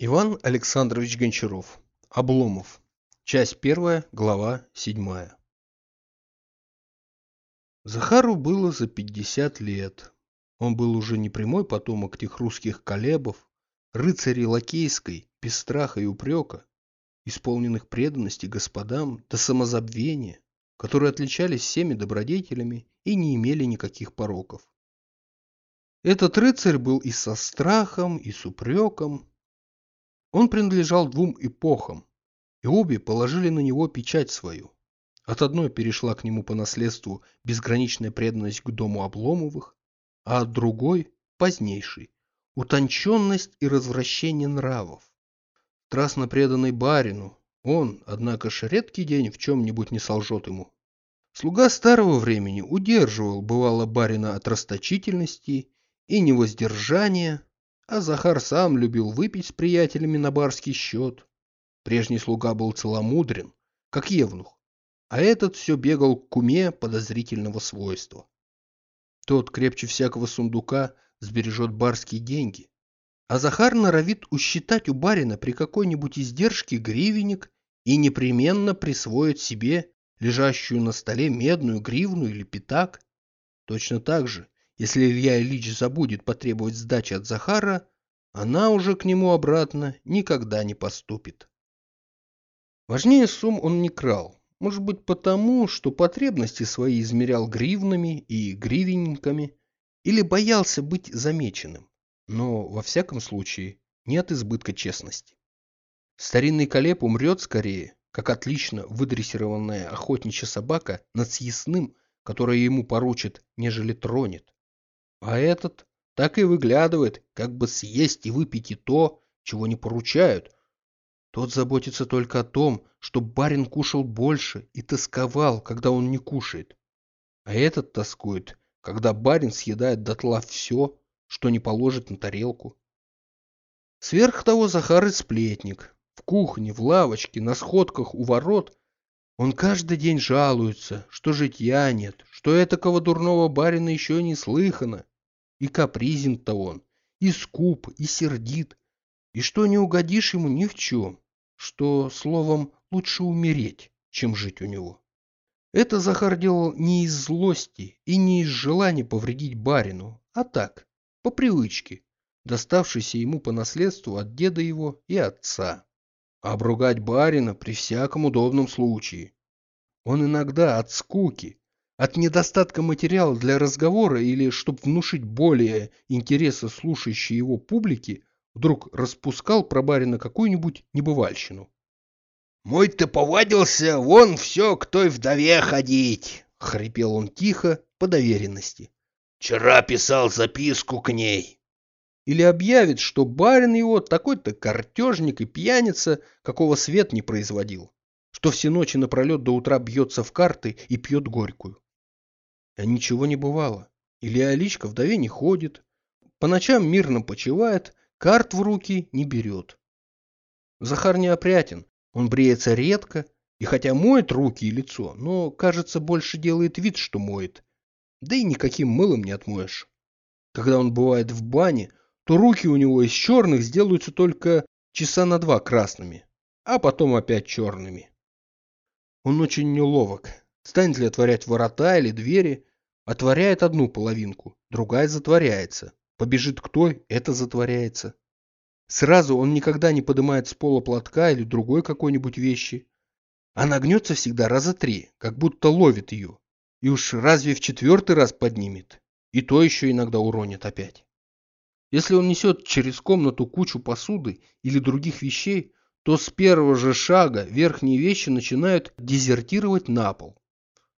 Иван Александрович Гончаров. Обломов. Часть первая, глава седьмая. Захару было за пятьдесят лет. Он был уже не прямой потомок тех русских колебов, рыцарей лакейской, без страха и упрека, исполненных преданности господам до самозабвения, которые отличались всеми добродетелями и не имели никаких пороков. Этот рыцарь был и со страхом, и с упреком, он принадлежал двум эпохам, и обе положили на него печать свою. От одной перешла к нему по наследству безграничная преданность к дому Обломовых, а от другой, позднейшей, утонченность и развращение нравов. Страстно преданный барину, он, однако ж, редкий день в чем-нибудь не солжет ему. Слуга старого времени удерживал, бывало, барина от расточительности и невоздержания, а Захар сам любил выпить с приятелями на барский счет. Прежний слуга был целомудрен, как евнух, а этот все бегал к куме подозрительного свойства. Тот крепче всякого сундука сбережет барские деньги, а Захар норовит усчитать у барина при какой-нибудь издержке гривенник и непременно присвоит себе лежащую на столе медную гривну или пятак. Точно так же если Илья Ильич забудет потребовать сдачи от Захара, она уже к нему обратно никогда не поступит. Важнее сумм он не крал. Может быть потому, что потребности свои измерял гривнами и гривенниками, или боялся быть замеченным, но, во всяком случае, не от избытка честности. Старинный колеб умрет скорее, как отлично выдрессированная охотничья собака над съестным, которое ему поручит, нежели тронет. А этот так и выглядывает, как бы съесть и выпить и то, чего не поручают. Тот заботится только о том, чтобы барин кушал больше и тосковал, когда он не кушает. А этот тоскует, когда барин съедает дотла все, что не положит на тарелку. Сверх того Захар и сплетник. В кухне, в лавочке, на сходках у ворот он каждый день жалуется, что житья нет, что этакого дурного барина еще не слыхано. И капризен-то он, и скуп, и сердит, и что не угодишь ему ни в чем, что, словом, лучше умереть, чем жить у него. Это Захар делал не из злости и не из желания повредить барину, а так, по привычке, доставшейся ему по наследству от деда его и отца обругать барина при всяком удобном случае. Он иногда от скуки, от недостатка материала для разговора или чтобы внушить более интереса слушающей его публике, вдруг распускал про барина какую-нибудь небывальщину. «Мой-то повадился вон все к той вдове ходить!» — хрипел он тихо, по доверенности. «Вчера писал записку к ней или объявит, что барин его такой-то картежник и пьяница, какого свет не производил, что все ночи напролет до утра бьется в карты и пьет горькую. А ничего не бывало. Илья Ильичка вдове не ходит, по ночам мирно почивает, карт в руки не берет. Захар неопрятен, он бреется редко, и хотя моет руки и лицо, но, кажется, больше делает вид, что моет. Да и никаким мылом не отмоешь. Когда он бывает в бане, то руки у него из черных сделаются только часа на два красными, а потом опять черными. Он очень неловок. Станет ли отворять ворота или двери, отворяет одну половинку, другая затворяется. Побежит к той, это затворяется. Сразу он никогда не поднимает с пола платка или другой какой-нибудь вещи. Она гнется всегда раза три, как будто ловит ее. И уж разве в четвертый раз поднимет? И то еще иногда уронит опять. Если он несет через комнату кучу посуды или других вещей, то с первого же шага верхние вещи начинают дезертировать на пол.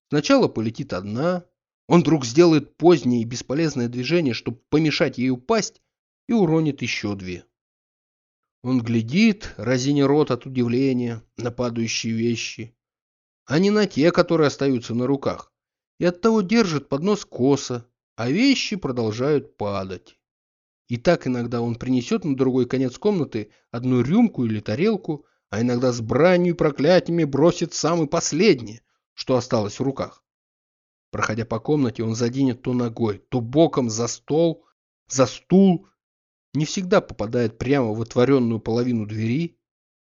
Сначала полетит одна, он вдруг сделает позднее и бесполезное движение, чтобы помешать ей упасть, и уронит еще две. Он глядит, разиня рот от удивления, на падающие вещи, а не на те, которые остаются на руках, и оттого держит поднос косо, а вещи продолжают падать. И так иногда он принесет на другой конец комнаты одну рюмку или тарелку, а иногда с бранью и проклятиями бросит самый последний, что осталось в руках. Проходя по комнате, он заденет то ногой, то боком за стол, за стул, не всегда попадает прямо в отворенную половину двери,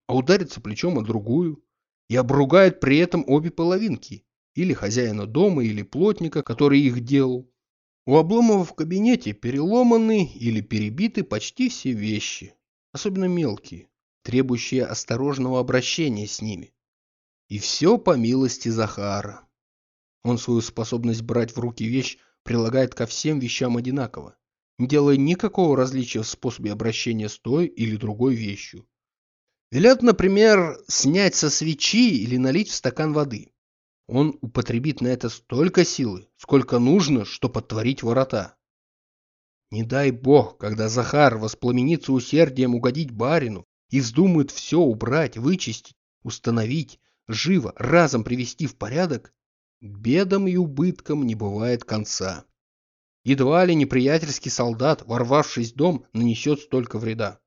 а ударится плечом о другую и обругает при этом обе половинки, или хозяина дома, или плотника, который их делал. У Обломова в кабинете переломаны или перебиты почти все вещи, особенно мелкие, требующие осторожного обращения с ними. И все по милости Захара. Он свою способность брать в руки вещь прилагает ко всем вещам одинаково, не делая никакого различия в способе обращения с той или другой вещью. Велят, например, снять со свечи или налить в стакан воды. Он употребит на это столько силы, сколько нужно, чтобы отворить ворота. Не дай бог, когда Захар воспламенится усердием угодить барину и вздумает все убрать, вычистить, установить, живо, разом привести в порядок, бедам и убыткам не бывает конца. Едва ли неприятельский солдат, ворвавшись в дом, нанесет столько вреда.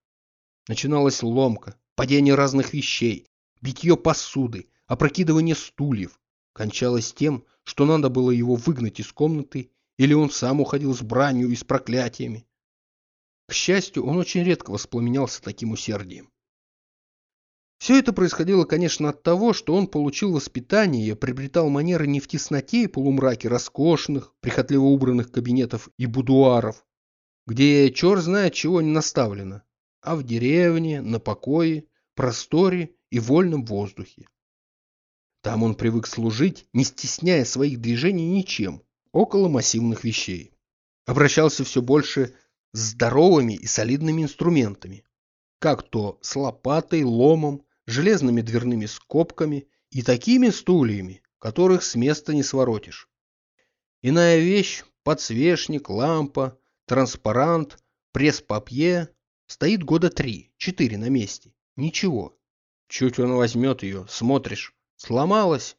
Начиналась ломка, падение разных вещей, битье посуды, опрокидывание стульев. Кончалось тем, что надо было его выгнать из комнаты, или он сам уходил с бранью и с проклятиями. К счастью, он очень редко воспламенялся таким усердием. Все это происходило, конечно, от того, что он получил воспитание и приобретал манеры не в тесноте и полумраке роскошных, прихотливо убранных кабинетов и будуаров, где черт знает чего не наставлено, а в деревне, на покое, просторе и вольном воздухе. Там он привык служить, не стесняя своих движений ничем, около массивных вещей. Обращался все больше с здоровыми и солидными инструментами, как то с лопатой, ломом, железными дверными скобками и такими стульями, которых с места не своротишь. Иная вещь – подсвечник, лампа, транспарант, пресс-папье – стоит года три, четыре на месте. Ничего. Чуть он возьмет ее, смотришь, сломалась.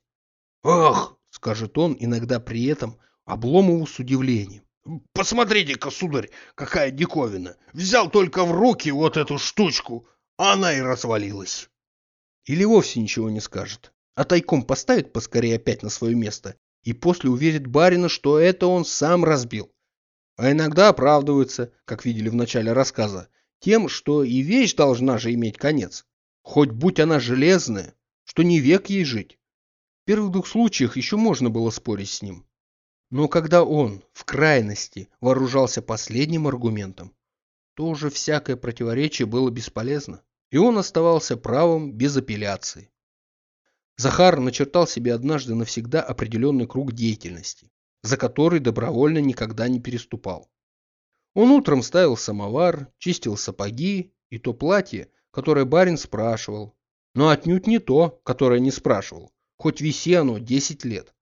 «Ах!» – скажет он иногда при этом Обломову с удивлением. «Посмотрите-ка, сударь, какая диковина! Взял только в руки вот эту штучку, а она и развалилась!» Или вовсе ничего не скажет, а тайком поставит поскорее опять на свое место и после уверит барина, что это он сам разбил. А иногда оправдывается, как видели в начале рассказа, тем, что и вещь должна же иметь конец. Хоть будь она железная, что не век ей жить. В первых двух случаях еще можно было спорить с ним. Но когда он, в крайности, вооружался последним аргументом, то уже всякое противоречие было бесполезно и он оставался правым без апелляции. Захар начертал себе однажды навсегда определенный круг деятельности, за который добровольно никогда не переступал. Он утром ставил самовар, чистил сапоги и то платье, которое барин спрашивал, но отнюдь не то, которое не спрашивал, хоть виси оно 10 лет.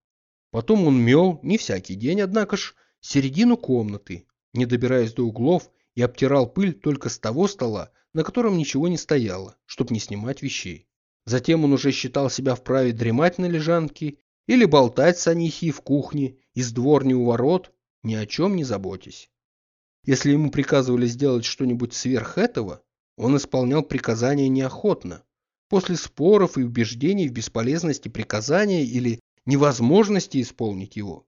Потом он мел, не всякий день, однако ж, середину комнаты, не добираясь до углов, и обтирал пыль только с того стола, на котором ничего не стояло, чтобы не снимать вещей. Затем он уже считал себя вправе дремать на лежанке или болтать с Анихией в кухне из дворни у ворот, ни о чем не заботясь. Если ему приказывали сделать что-нибудь сверх этого, он исполнял приказания неохотно, после споров и убеждений в бесполезности приказания или невозможности исполнить его.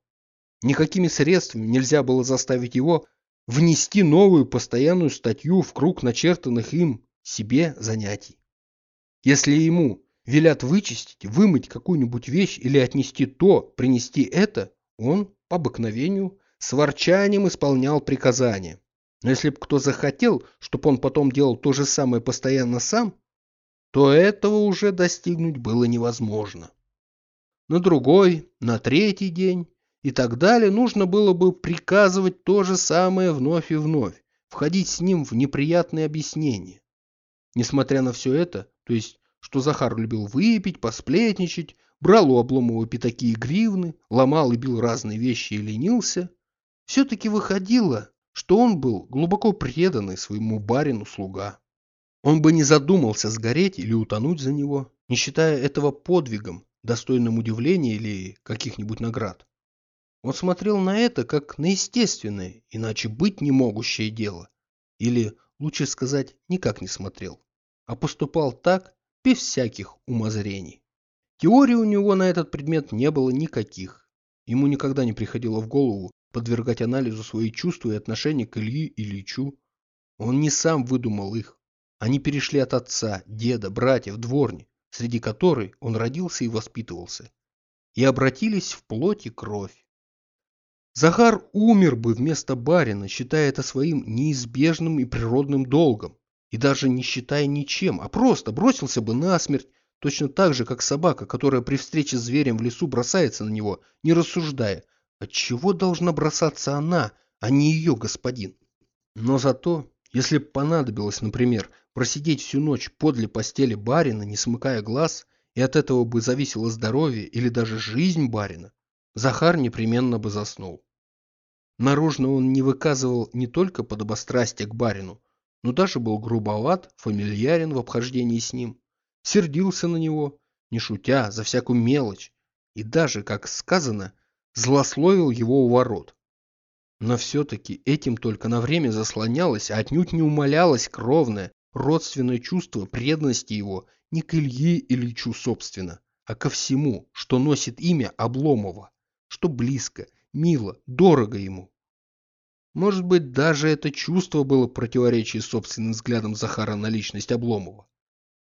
Никакими средствами нельзя было заставить его внести новую постоянную статью в круг начертанных им себе занятий. Если ему велят вычистить, вымыть какую-нибудь вещь или отнести то, принести это, он, по обыкновению, с ворчанием исполнял приказания. Но если бы кто захотел, чтобы он потом делал то же самое постоянно сам, то этого уже достигнуть было невозможно. На другой, на третий день и так далее, нужно было бы приказывать то же самое вновь и вновь, входить с ним в неприятные объяснения. Несмотря на все это, то есть, что Захар любил выпить, посплетничать, брал у Обломова пятаки и гривны, ломал и бил разные вещи и ленился, все-таки выходило, что он был глубоко преданный своему барину слуга. Он бы не задумался сгореть или утонуть за него, не считая этого подвигом, достойным удивления или каких-нибудь наград. Он смотрел на это как на естественное, иначе быть не могущее дело. Или, лучше сказать, никак не смотрел, а поступал так, без всяких умозрений. Теории у него на этот предмет не было никаких. Ему никогда не приходило в голову подвергать анализу свои чувства и отношения к Ильи Ильичу. Он не сам выдумал их. Они перешли от отца, деда, братьев, дворни, среди которой он родился и воспитывался, и обратились в плоть и кровь. Захар умер бы вместо барина, считая это своим неизбежным и природным долгом, и даже не считая ничем, а просто бросился бы насмерть, точно так же, как собака, которая при встрече с зверем в лесу бросается на него, не рассуждая, от чего должна бросаться она, а не ее господин. Но зато, если понадобилось, например, просидеть всю ночь подле постели барина, не смыкая глаз, и от этого бы зависело здоровье или даже жизнь барина, Захар непременно бы заснул. Наружно он не выказывал не только подобострастия к барину, но даже был грубоват, фамильярен в обхождении с ним, сердился на него, не шутя, за всякую мелочь, и даже, как сказано, злословил его у ворот. Но все-таки этим только на время заслонялось, а отнюдь не умалялось кровное, родственное чувство преданности его не к Илье Ильичу собственно, а ко всему, что носит имя Обломова, что близко, мило, дорого ему. Может быть, даже это чувство было противоречие собственным взглядам Захара на личность Обломова.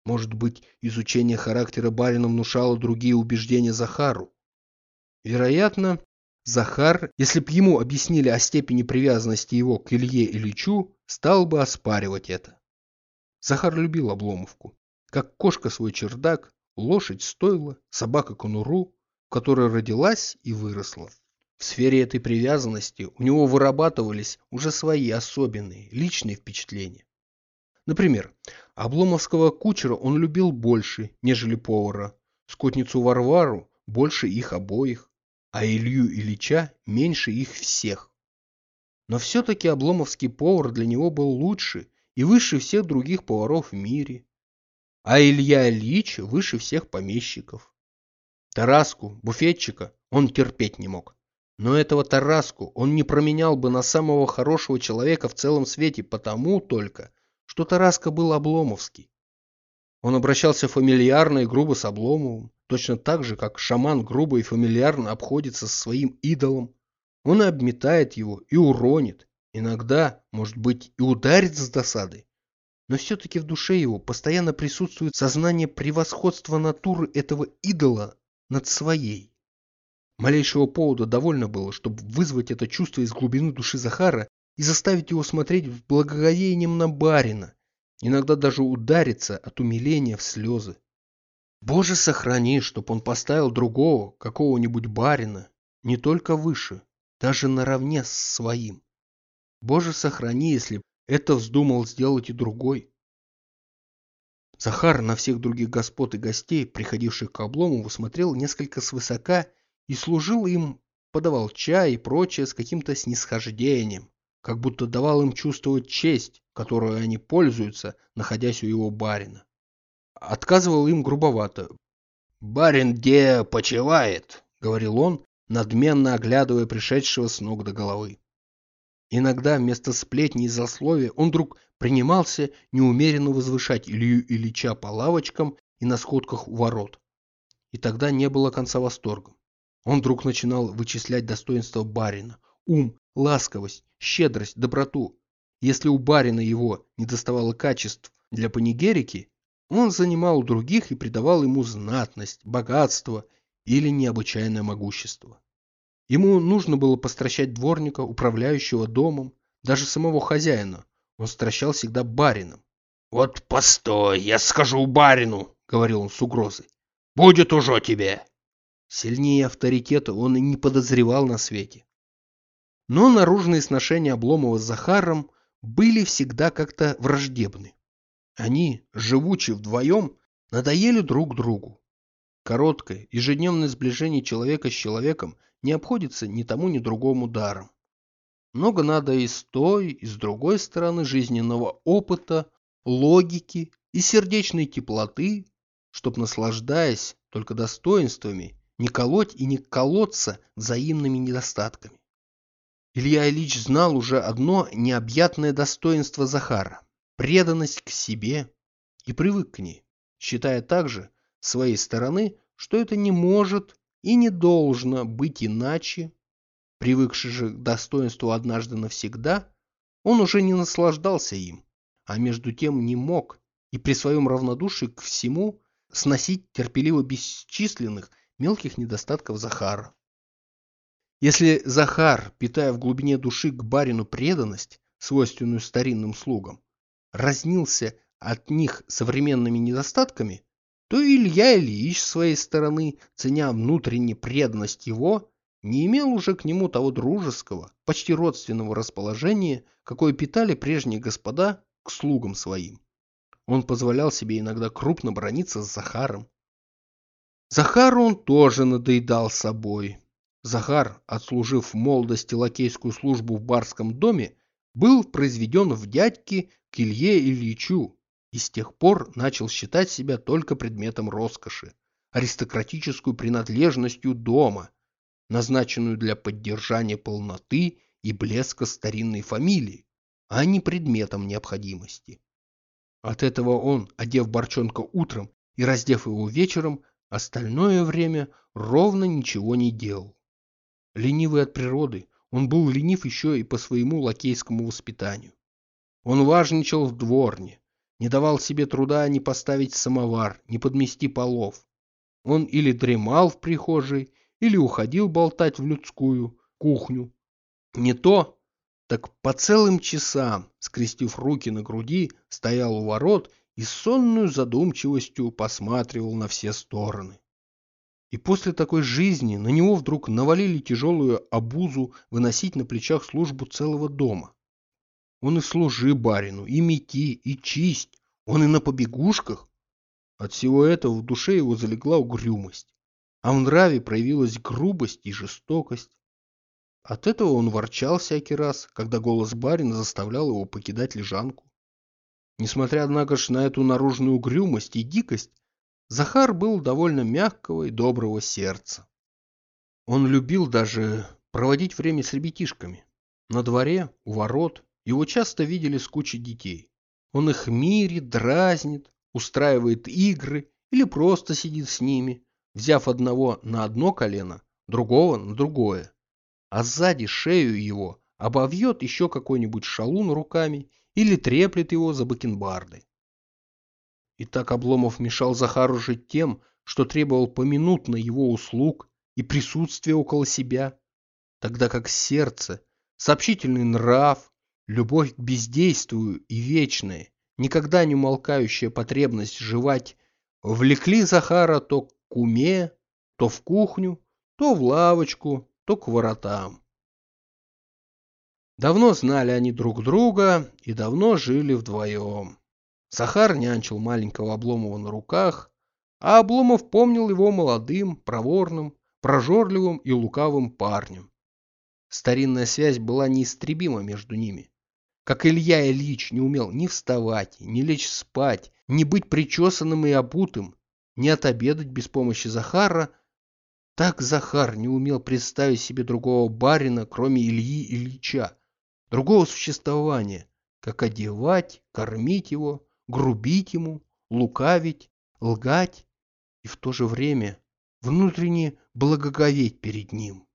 Может быть, изучение характера барина внушало другие убеждения Захару. Вероятно, Захар, если б ему объяснили о степени привязанности его к Илье Ильичу, стал бы оспаривать это. Захар любил Обломовку, как кошка свой чердак, лошадь стойла, собака конуру, в которой родилась и выросла. В сфере этой привязанности у него вырабатывались уже свои особенные, личные впечатления. Например, Обломовского кучера он любил больше, нежели повара, скотницу Варвару больше их обоих, а Илью Ильича меньше их всех. Но все-таки Обломовский повар для него был лучше и выше всех других поваров в мире. А Илья Ильич выше всех помещиков. Тараску, буфетчика, он терпеть не мог. Но этого Тараску он не променял бы на самого хорошего человека в целом свете потому только, что Тараска был Обломовский. Он обращался фамильярно и грубо с Обломовым, точно так же, как шаман грубо и фамильярно обходится со своим идолом. Он и обметает его, и уронит, иногда, может быть, и ударит с досады. Но все-таки в душе его постоянно присутствует сознание превосходства натуры этого идола над своей. Малейшего повода довольно было, чтобы вызвать это чувство из глубины души Захара и заставить его смотреть в благоговением на барина, иногда даже удариться от умиления в слезы. Боже сохрани, чтоб он поставил другого, какого-нибудь барина, не только выше, даже наравне с своим. Боже сохрани, если это вздумал сделать и другой. Захар на всех других господ и гостей, приходивших к Обломову, смотрел несколько свысока и служил им, подавал чай и прочее с каким-то снисхождением, как будто давал им чувствовать честь, которую они пользуются, находясь у его барина отказывал им грубовато. «Барин где почивает?» — говорил он, надменно оглядывая пришедшего с ног до головы. Иногда вместо сплетни и злословия он вдруг принимался неумеренно возвышать Илью Ильича по лавочкам и на сходках у ворот. И тогда не было конца восторгом. Он вдруг начинал вычислять достоинства барина, ум, ласковость, щедрость, доброту. Если у барина его не доставало качеств для панигерики, он занимал других и придавал ему знатность, богатство или необычайное могущество. Ему нужно было постращать дворника, управляющего домом, даже самого хозяина. Он стращал всегда барином. «Вот постой, я скажу барину!» — говорил он с угрозой. «Будет уже тебе!» Сильнее авторитета он и не подозревал на свете. Но наружные сношения Обломова с Захаром были всегда как-то враждебны. Они, живучи вдвоем, надоели друг другу. Короткое, ежедневное сближение человека с человеком не обходится ни тому, ни другому даром. Много надо и с той, и с другой стороны жизненного опыта, логики и сердечной теплоты, чтоб, наслаждаясь только достоинствами, не колоть и не колоться взаимными недостатками. Илья Ильич знал уже одно необъятное достоинство Захара преданность к себе и привык к ней, считая также с своей стороны, что это не может и не должно быть иначе. Привыкший же к достоинству однажды навсегда, он уже не наслаждался им, а между тем не мог и при своем равнодушии к всему сносить терпеливо бесчисленных мелких недостатков Захара. Если Захар, питая в глубине души к барину преданность, свойственную старинным слугам, разнился от них современными недостатками, то Илья Ильич с своей стороны, ценя внутренне преданность его, не имел уже к нему того дружеского, почти родственного расположения, какое питали прежние господа к слугам своим. Он позволял себе иногда крупно брониться с Захаром. Захару он тоже надоедал собой. Захар, отслужив в молодости лакейскую службу в барском доме, был произведен в дядьки к Илье Ильичу и с тех пор начал считать себя только предметом роскоши, аристократическую принадлежностью дома, назначенную для поддержания полноты и блеска старинной фамилии, а не предметом необходимости. От этого он, одев Борчонка утром и раздев его вечером, остальное время ровно ничего не делал. Ленивый от природы, он был ленив еще и по своему лакейскому воспитанию. Он важничал в дворне, не давал себе труда ни поставить самовар, ни подмести полов. Он или дремал в прихожей, или уходил болтать в людскую кухню. Не то, так по целым часам, скрестив руки на груди, стоял у ворот и с сонную задумчивостью посматривал на все стороны. И после такой жизни на него вдруг навалили тяжелую обузу выносить на плечах службу целого дома. Он и служи барину, и мети, и чисть, он и на побегушках. От всего этого в душе его залегла угрюмость, а в нраве проявилась грубость и жестокость. От этого он ворчал всякий раз, когда голос барина заставлял его покидать лежанку. Несмотря, однако ж, на эту наружную угрюмость и дикость, Захар был довольно мягкого и доброго сердца. Он любил даже проводить время с ребятишками. На дворе, у ворот, его часто видели с кучей детей. Он их мирит, дразнит, устраивает игры или просто сидит с ними, взяв одного на одно колено, другого на другое. А сзади шею его обовьет еще какой-нибудь шалун руками или треплет его за бакенбарды. И так Обломов мешал Захару жить тем, что требовал поминутно его услуг и присутствия около себя, тогда как сердце, сообщительный нрав, любовь к бездействию и вечная, никогда не умолкающая потребность жевать, влекли Захара то к уме, то в кухню, то в лавочку, то к воротам. Давно знали они друг друга и давно жили вдвоем. Захар нянчил маленького Обломова на руках, а Обломов помнил его молодым, проворным, прожорливым и лукавым парнем. Старинная связь была неистребима между ними. Как Илья Ильич не умел ни вставать, ни лечь спать, ни быть причесанным и обутым, ни отобедать без помощи Захара, так Захар не умел представить себе другого барина, кроме Ильи Ильича, другого существования, как одевать, кормить его, грубить ему, лукавить, лгать и в то же время внутренне благоговеть перед ним.